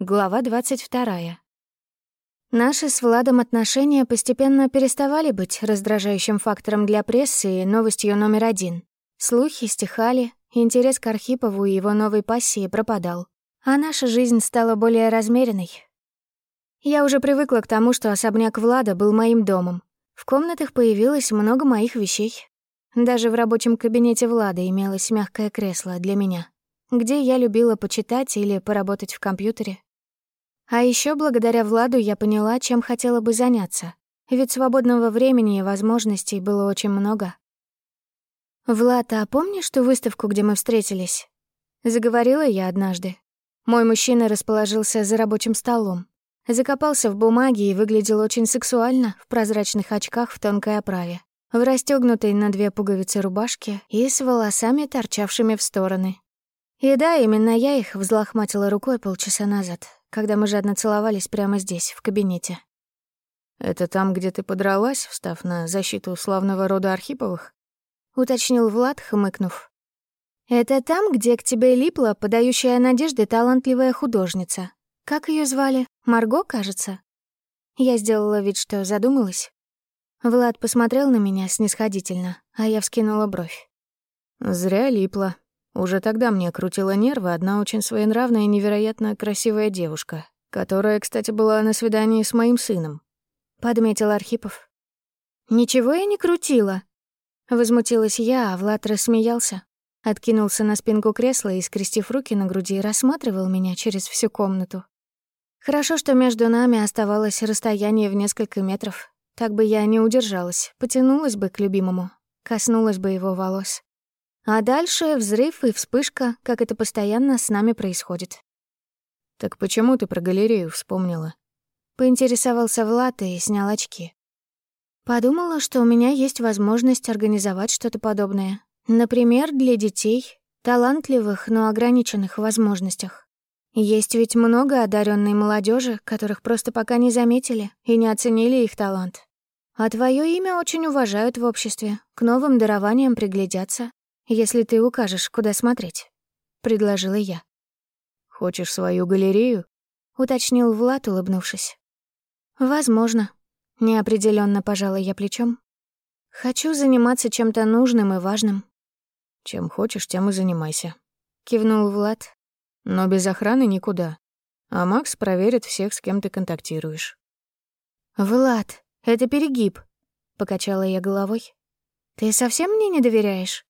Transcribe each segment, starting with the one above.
Глава 22. Наши с Владом отношения постепенно переставали быть раздражающим фактором для прессы и новостью номер один. Слухи стихали, интерес к Архипову и его новой пассии пропадал, а наша жизнь стала более размеренной. Я уже привыкла к тому, что особняк Влада был моим домом. В комнатах появилось много моих вещей. Даже в рабочем кабинете Влада имелось мягкое кресло для меня, где я любила почитать или поработать в компьютере. А еще благодаря Владу я поняла, чем хотела бы заняться. Ведь свободного времени и возможностей было очень много. «Влад, а помнишь ту выставку, где мы встретились?» Заговорила я однажды. Мой мужчина расположился за рабочим столом. Закопался в бумаге и выглядел очень сексуально в прозрачных очках в тонкой оправе, в расстёгнутой на две пуговицы рубашке и с волосами, торчавшими в стороны. И да, именно я их взлохматила рукой полчаса назад, когда мы жадно целовались прямо здесь, в кабинете. «Это там, где ты подралась, встав на защиту славного рода Архиповых?» — уточнил Влад, хмыкнув. «Это там, где к тебе липла подающая надежды талантливая художница. Как ее звали? Марго, кажется?» Я сделала вид, что задумалась. Влад посмотрел на меня снисходительно, а я вскинула бровь. «Зря липла. Уже тогда мне крутила нервы одна очень своенравная и невероятно красивая девушка, которая, кстати, была на свидании с моим сыном. Подметил Архипов. «Ничего я не крутила». Возмутилась я, а Влад рассмеялся. Откинулся на спинку кресла и, скрестив руки на груди, рассматривал меня через всю комнату. Хорошо, что между нами оставалось расстояние в несколько метров. Так бы я не удержалась, потянулась бы к любимому, коснулась бы его волос. А дальше взрыв и вспышка, как это постоянно с нами происходит. «Так почему ты про галерею вспомнила?» Поинтересовался Влад и снял очки. Подумала, что у меня есть возможность организовать что-то подобное. Например, для детей, талантливых, но ограниченных в возможностях. Есть ведь много одаренной молодежи, которых просто пока не заметили и не оценили их талант. А твое имя очень уважают в обществе, к новым дарованиям приглядятся если ты укажешь, куда смотреть», — предложила я. «Хочешь свою галерею?» — уточнил Влад, улыбнувшись. «Возможно», — неопределенно пожала я плечом. «Хочу заниматься чем-то нужным и важным». «Чем хочешь, тем и занимайся», — кивнул Влад. «Но без охраны никуда. А Макс проверит всех, с кем ты контактируешь». «Влад, это перегиб», — покачала я головой. «Ты совсем мне не доверяешь?»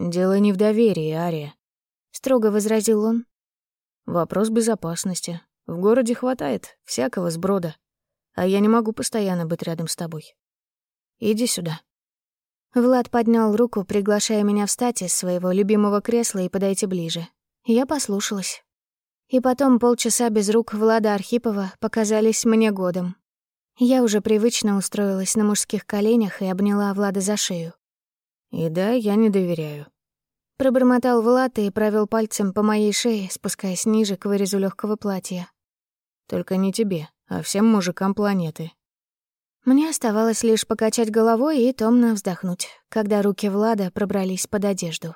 «Дело не в доверии, Ария», — строго возразил он. «Вопрос безопасности. В городе хватает всякого сброда, а я не могу постоянно быть рядом с тобой. Иди сюда». Влад поднял руку, приглашая меня встать из своего любимого кресла и подойти ближе. Я послушалась. И потом полчаса без рук Влада Архипова показались мне годом. Я уже привычно устроилась на мужских коленях и обняла Влада за шею. «И да, я не доверяю». Пробормотал Влад и провел пальцем по моей шее, спускаясь ниже к вырезу легкого платья. «Только не тебе, а всем мужикам планеты». Мне оставалось лишь покачать головой и томно вздохнуть, когда руки Влада пробрались под одежду.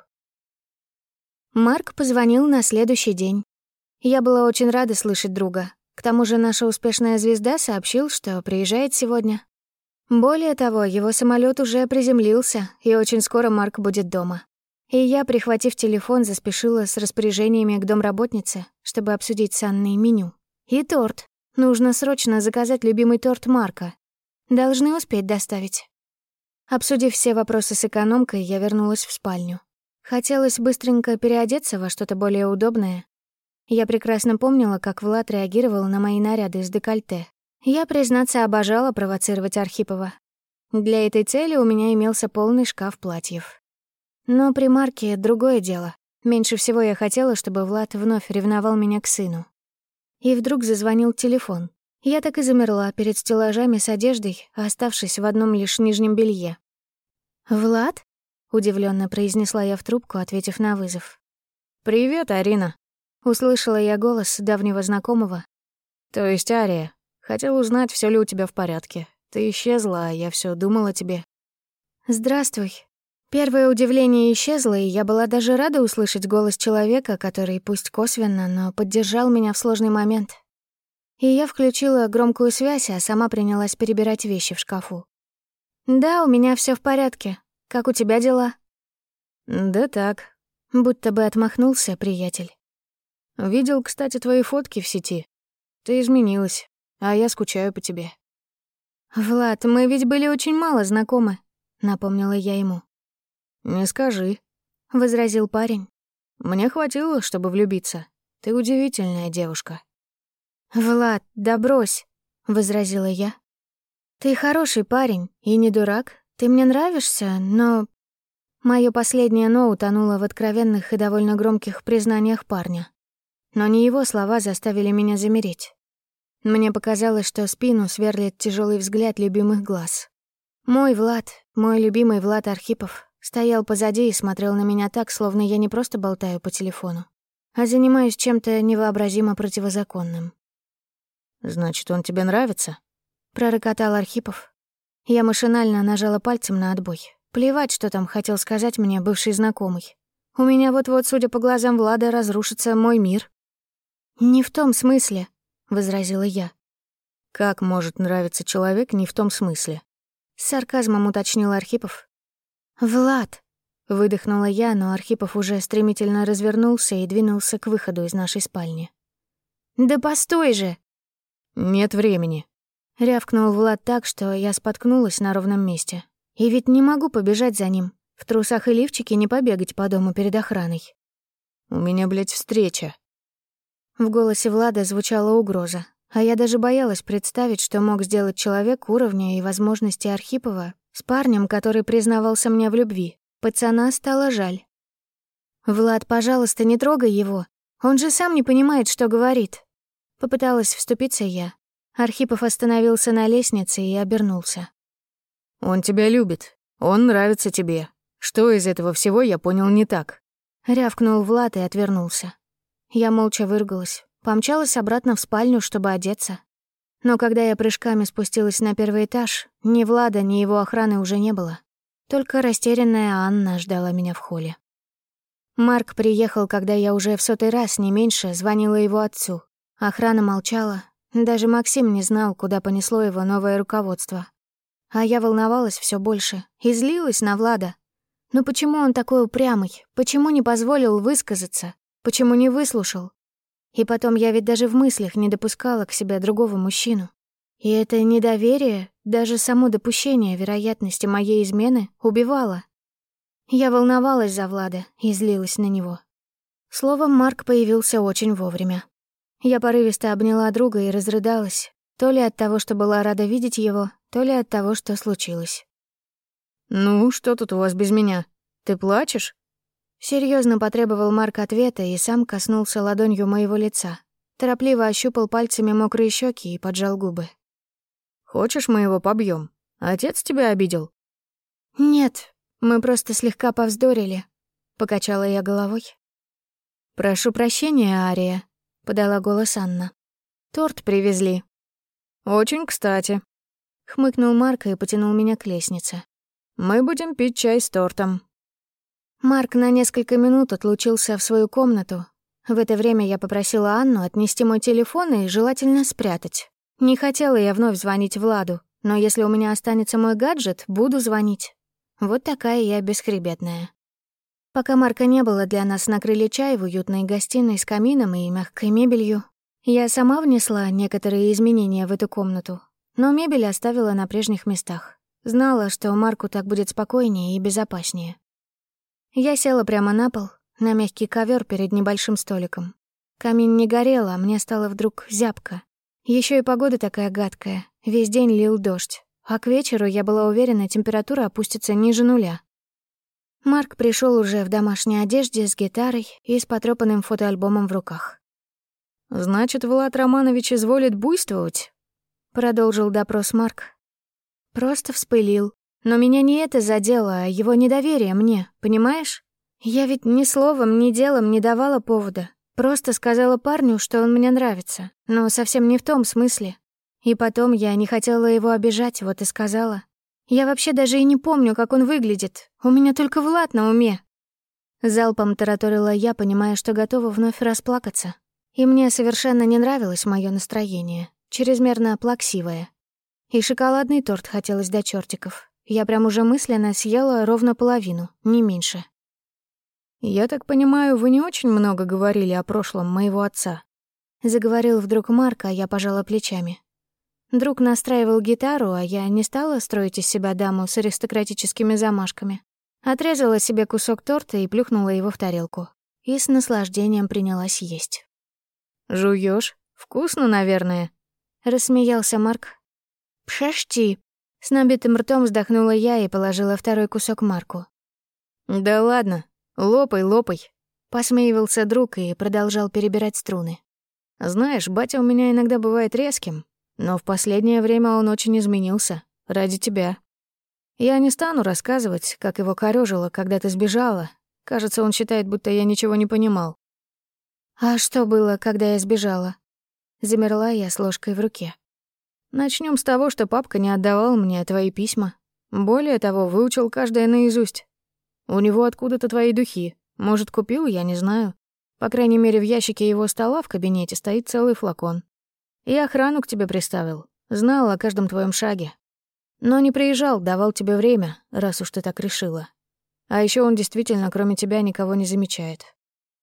Марк позвонил на следующий день. Я была очень рада слышать друга. К тому же наша успешная звезда сообщил, что приезжает сегодня. Более того, его самолет уже приземлился, и очень скоро Марк будет дома. И я, прихватив телефон, заспешила с распоряжениями к домработнице, чтобы обсудить с Анной меню. И торт. Нужно срочно заказать любимый торт Марка. Должны успеть доставить. Обсудив все вопросы с экономкой, я вернулась в спальню. Хотелось быстренько переодеться во что-то более удобное. Я прекрасно помнила, как Влад реагировал на мои наряды с декольте, я, признаться, обожала провоцировать Архипова. Для этой цели у меня имелся полный шкаф платьев. Но при Марке другое дело. Меньше всего я хотела, чтобы Влад вновь ревновал меня к сыну. И вдруг зазвонил телефон. Я так и замерла перед стеллажами с одеждой, оставшись в одном лишь нижнем белье. «Влад?» — удивленно произнесла я в трубку, ответив на вызов. «Привет, Арина!» — услышала я голос давнего знакомого. «То есть Ария, Хотел узнать, все ли у тебя в порядке. Ты исчезла, а я все думала о тебе». «Здравствуй», — Первое удивление исчезло, и я была даже рада услышать голос человека, который, пусть косвенно, но поддержал меня в сложный момент. И я включила громкую связь, а сама принялась перебирать вещи в шкафу. «Да, у меня все в порядке. Как у тебя дела?» «Да так», — будто бы отмахнулся приятель. «Видел, кстати, твои фотки в сети. Ты изменилась, а я скучаю по тебе». «Влад, мы ведь были очень мало знакомы», — напомнила я ему. «Не скажи», — возразил парень. «Мне хватило, чтобы влюбиться. Ты удивительная девушка». «Влад, да брось», — возразила я. «Ты хороший парень и не дурак. Ты мне нравишься, но...» Моё последнее «но» утонуло в откровенных и довольно громких признаниях парня. Но не его слова заставили меня замереть. Мне показалось, что спину сверлит тяжелый взгляд любимых глаз. Мой Влад, мой любимый Влад Архипов, Стоял позади и смотрел на меня так, словно я не просто болтаю по телефону, а занимаюсь чем-то невообразимо противозаконным. «Значит, он тебе нравится?» — пророкотал Архипов. Я машинально нажала пальцем на отбой. Плевать, что там хотел сказать мне бывший знакомый. У меня вот-вот, судя по глазам Влада, разрушится мой мир. «Не в том смысле», — возразила я. «Как может нравиться человек не в том смысле?» С сарказмом уточнил Архипов, «Влад!» — выдохнула я, но Архипов уже стремительно развернулся и двинулся к выходу из нашей спальни. «Да постой же!» «Нет времени», — рявкнул Влад так, что я споткнулась на ровном месте. И ведь не могу побежать за ним. В трусах и лифчике не побегать по дому перед охраной. «У меня, блядь, встреча». В голосе Влада звучала угроза, а я даже боялась представить, что мог сделать человек уровня и возможности Архипова с парнем, который признавался мне в любви. Пацана стало жаль. «Влад, пожалуйста, не трогай его. Он же сам не понимает, что говорит». Попыталась вступиться я. Архипов остановился на лестнице и обернулся. «Он тебя любит. Он нравится тебе. Что из этого всего я понял не так?» Рявкнул Влад и отвернулся. Я молча выргалась, помчалась обратно в спальню, чтобы одеться. Но когда я прыжками спустилась на первый этаж, ни Влада, ни его охраны уже не было. Только растерянная Анна ждала меня в холле. Марк приехал, когда я уже в сотый раз, не меньше, звонила его отцу. Охрана молчала. Даже Максим не знал, куда понесло его новое руководство. А я волновалась все больше и злилась на Влада. Но почему он такой упрямый? Почему не позволил высказаться? Почему не выслушал? И потом я ведь даже в мыслях не допускала к себе другого мужчину. И это недоверие, даже само допущение вероятности моей измены убивало. Я волновалась за Влада и злилась на него. Словом, Марк появился очень вовремя. Я порывисто обняла друга и разрыдалась, то ли от того, что была рада видеть его, то ли от того, что случилось. «Ну, что тут у вас без меня? Ты плачешь?» Серьезно потребовал Марк ответа и сам коснулся ладонью моего лица. Торопливо ощупал пальцами мокрые щеки и поджал губы. «Хочешь, мы его побьем? Отец тебя обидел?» «Нет, мы просто слегка повздорили», — покачала я головой. «Прошу прощения, Ария», — подала голос Анна. «Торт привезли». «Очень кстати», — хмыкнул Марк и потянул меня к лестнице. «Мы будем пить чай с тортом. Марк на несколько минут отлучился в свою комнату. В это время я попросила Анну отнести мой телефон и желательно спрятать. Не хотела я вновь звонить Владу, но если у меня останется мой гаджет, буду звонить. Вот такая я бесхребетная. Пока Марка не было, для нас накрыли чай в уютной гостиной с камином и мягкой мебелью. Я сама внесла некоторые изменения в эту комнату, но мебель оставила на прежних местах. Знала, что Марку так будет спокойнее и безопаснее. Я села прямо на пол, на мягкий ковер перед небольшим столиком. Камин не горел, а мне стало вдруг зябко. Еще и погода такая гадкая, весь день лил дождь, а к вечеру, я была уверена, температура опустится ниже нуля. Марк пришел уже в домашней одежде с гитарой и с потрёпанным фотоальбомом в руках. «Значит, Влад Романович изволит буйствовать?» — продолжил допрос Марк. Просто вспылил, но меня не это задело, а его недоверие мне, понимаешь? Я ведь ни словом, ни делом не давала повода. Просто сказала парню, что он мне нравится, но совсем не в том смысле. И потом я не хотела его обижать, вот и сказала. Я вообще даже и не помню, как он выглядит. У меня только Влад на уме. Залпом тараторила я, понимая, что готова вновь расплакаться. И мне совершенно не нравилось мое настроение, чрезмерно плаксивое. И шоколадный торт хотелось до чертиков. Я прям уже мысленно съела ровно половину, не меньше. «Я так понимаю, вы не очень много говорили о прошлом моего отца?» Заговорил вдруг Марк, а я пожала плечами. Друг настраивал гитару, а я не стала строить из себя даму с аристократическими замашками. Отрезала себе кусок торта и плюхнула его в тарелку. И с наслаждением принялась есть. «Жуёшь? Вкусно, наверное?» Рассмеялся Марк. «Пшашти!» С набитым ртом вздохнула я и положила второй кусок Марку. «Да ладно, лопай, лопай!» Посмеивался друг и продолжал перебирать струны. «Знаешь, батя у меня иногда бывает резким, но в последнее время он очень изменился. Ради тебя. Я не стану рассказывать, как его корёжило, когда ты сбежала. Кажется, он считает, будто я ничего не понимал. «А что было, когда я сбежала?» Замерла я с ложкой в руке. Начнем с того, что папка не отдавал мне твои письма. Более того, выучил каждое наизусть. У него откуда-то твои духи. Может, купил, я не знаю. По крайней мере, в ящике его стола в кабинете стоит целый флакон. И охрану к тебе приставил. Знал о каждом твоем шаге. Но не приезжал, давал тебе время, раз уж ты так решила. А еще он действительно, кроме тебя, никого не замечает.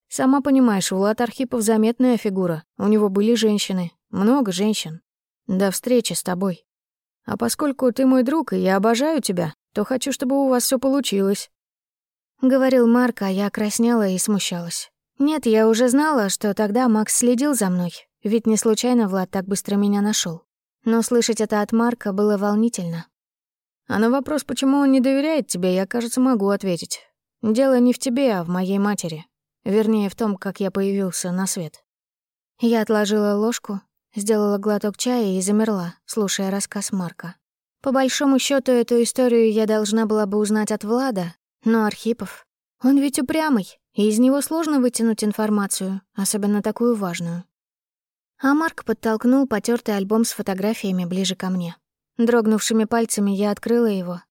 Сама понимаешь, Влад Архипов заметная фигура. У него были женщины, много женщин. До встречи с тобой. А поскольку ты мой друг, и я обожаю тебя, то хочу, чтобы у вас все получилось. Говорил Марк, а я краснела и смущалась. Нет, я уже знала, что тогда Макс следил за мной, ведь не случайно Влад так быстро меня нашел. Но слышать это от Марка было волнительно. А на вопрос, почему он не доверяет тебе, я, кажется, могу ответить. Дело не в тебе, а в моей матери. Вернее, в том, как я появился на свет. Я отложила ложку, сделала глоток чая и замерла, слушая рассказ Марка. По большому счету эту историю я должна была бы узнать от Влада, но Архипов... Он ведь упрямый, и из него сложно вытянуть информацию, особенно такую важную. А Марк подтолкнул потертый альбом с фотографиями ближе ко мне. Дрогнувшими пальцами я открыла его.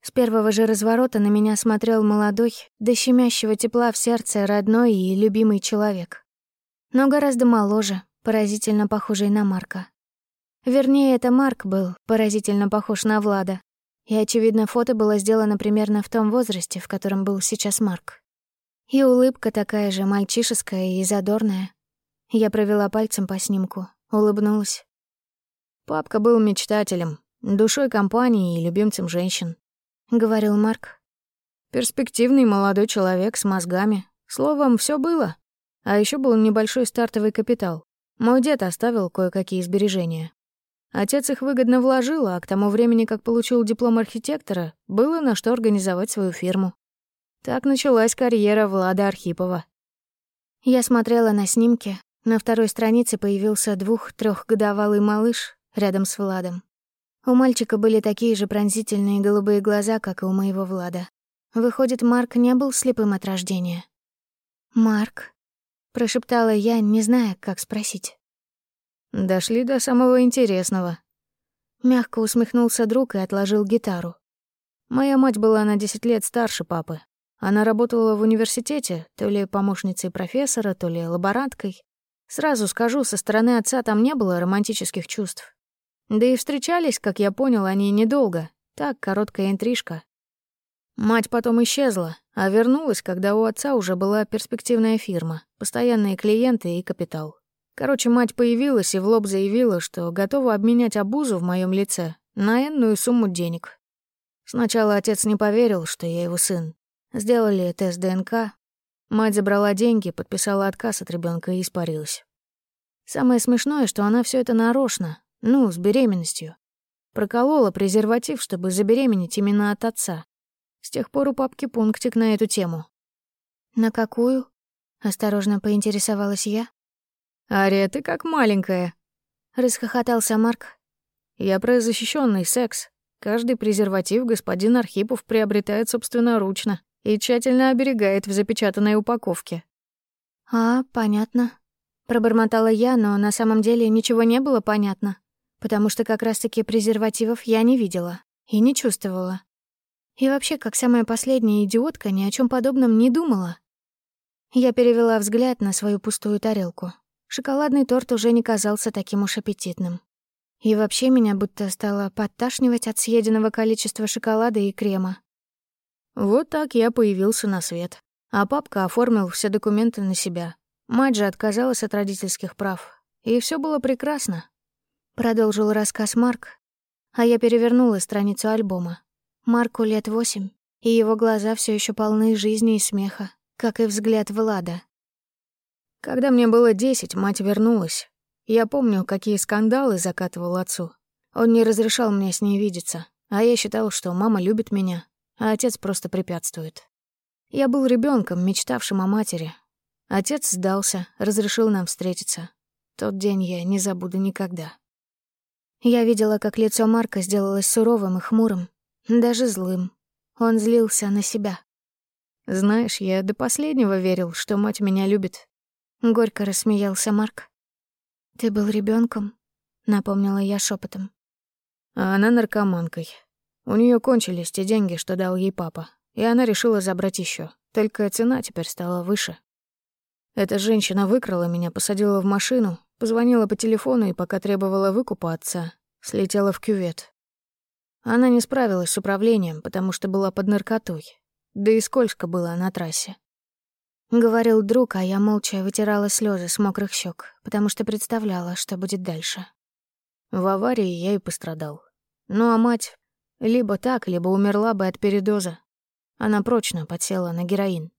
С первого же разворота на меня смотрел молодой, до щемящего тепла в сердце родной и любимый человек. Но гораздо моложе, поразительно похожий на Марка. Вернее, это Марк был поразительно похож на Влада. И, очевидно, фото было сделано примерно в том возрасте, в котором был сейчас Марк. И улыбка такая же мальчишеская и задорная, я провела пальцем по снимку, улыбнулась. «Папка был мечтателем, душой компании и любимцем женщин», — говорил Марк. «Перспективный молодой человек с мозгами. Словом, все было. А еще был небольшой стартовый капитал. Мой дед оставил кое-какие сбережения. Отец их выгодно вложил, а к тому времени, как получил диплом архитектора, было на что организовать свою фирму. Так началась карьера Влада Архипова. Я смотрела на снимки, на второй странице появился двух-трехгодовалый малыш рядом с Владом. У мальчика были такие же пронзительные голубые глаза, как и у моего Влада. Выходит, Марк не был слепым от рождения. «Марк», — прошептала я, не зная, как спросить. «Дошли до самого интересного». Мягко усмехнулся друг и отложил гитару. «Моя мать была на десять лет старше папы. Она работала в университете, то ли помощницей профессора, то ли лаборанткой. Сразу скажу, со стороны отца там не было романтических чувств. Да и встречались, как я понял, они недолго. Так, короткая интрижка. Мать потом исчезла, а вернулась, когда у отца уже была перспективная фирма, постоянные клиенты и капитал. Короче, мать появилась и в лоб заявила, что готова обменять обузу в моем лице на энную сумму денег. Сначала отец не поверил, что я его сын. Сделали тест ДНК, Мать забрала деньги, подписала отказ от ребенка и испарилась. Самое смешное, что она все это нарочно, ну, с беременностью. Проколола презерватив, чтобы забеременеть именно от отца. С тех пор у папки пунктик на эту тему. «На какую?» — осторожно поинтересовалась я. «Ария, ты как маленькая», — расхохотался Марк. «Я про защищенный секс. Каждый презерватив господин Архипов приобретает собственноручно и тщательно оберегает в запечатанной упаковке. «А, понятно», — пробормотала я, но на самом деле ничего не было понятно, потому что как раз-таки презервативов я не видела И не чувствовала. И вообще, как самая последняя идиотка, ни о чем подобном не думала. Я перевела взгляд на свою пустую тарелку. Шоколадный торт уже не казался таким уж аппетитным. И вообще меня будто стало подташнивать от съеденного количества шоколада и крема. Вот так я появился на свет. А папка оформил все документы на себя. Мать же отказалась от родительских прав. И все было прекрасно. Продолжил рассказ Марк, а я перевернула страницу альбома. Марку лет восемь, и его глаза все еще полны жизни и смеха, как и взгляд Влада. Когда мне было десять, мать вернулась. Я помню, какие скандалы закатывал отцу. Он не разрешал мне с ней видеться, а я считал, что мама любит меня, а отец просто препятствует. Я был ребенком, мечтавшим о матери. Отец сдался, разрешил нам встретиться. Тот день я не забуду никогда. Я видела, как лицо Марка сделалось суровым и хмурым, даже злым. Он злился на себя. Знаешь, я до последнего верил, что мать меня любит. Горько рассмеялся Марк. «Ты был ребенком, напомнила я шепотом. А она наркоманкой. У нее кончились те деньги, что дал ей папа, и она решила забрать еще. Только цена теперь стала выше. Эта женщина выкрала меня, посадила в машину, позвонила по телефону и пока требовала выкупа отца, слетела в кювет. Она не справилась с управлением, потому что была под наркотой. Да и скользко было на трассе. — говорил друг, а я молча вытирала слезы с мокрых щек, потому что представляла, что будет дальше. В аварии я и пострадал. Ну а мать либо так, либо умерла бы от передоза. Она прочно подсела на героин.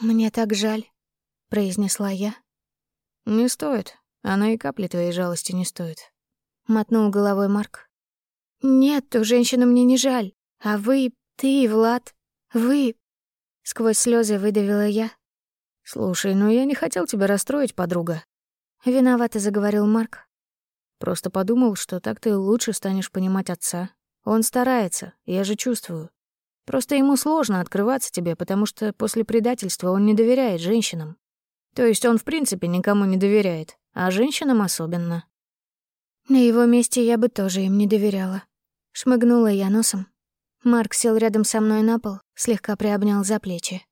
«Мне так жаль», — произнесла я. «Не стоит. Она и капли твоей жалости не стоит», — мотнул головой Марк. «Нет, ту женщину мне не жаль. А вы, ты и Влад, вы Сквозь слезы выдавила я. «Слушай, ну я не хотел тебя расстроить, подруга». Виновато заговорил Марк. «Просто подумал, что так ты лучше станешь понимать отца. Он старается, я же чувствую. Просто ему сложно открываться тебе, потому что после предательства он не доверяет женщинам. То есть он в принципе никому не доверяет, а женщинам особенно». На его месте я бы тоже им не доверяла. Шмыгнула я носом. Марк сел рядом со мной на пол, слегка приобнял за плечи.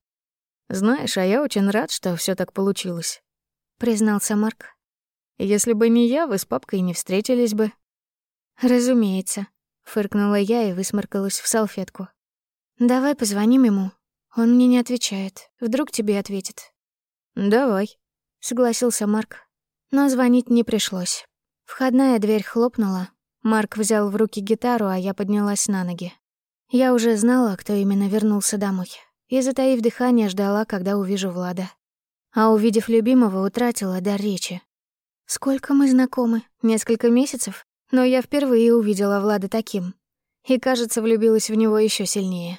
«Знаешь, а я очень рад, что все так получилось», — признался Марк. «Если бы не я, вы с папкой не встретились бы». «Разумеется», — фыркнула я и высморкалась в салфетку. «Давай позвоним ему. Он мне не отвечает. Вдруг тебе ответит». «Давай», — согласился Марк. Но звонить не пришлось. Входная дверь хлопнула. Марк взял в руки гитару, а я поднялась на ноги. Я уже знала, кто именно вернулся домой, и, затаив дыхание, ждала, когда увижу Влада. А увидев любимого, утратила дар речи. Сколько мы знакомы? Несколько месяцев? Но я впервые увидела Влада таким. И, кажется, влюбилась в него еще сильнее.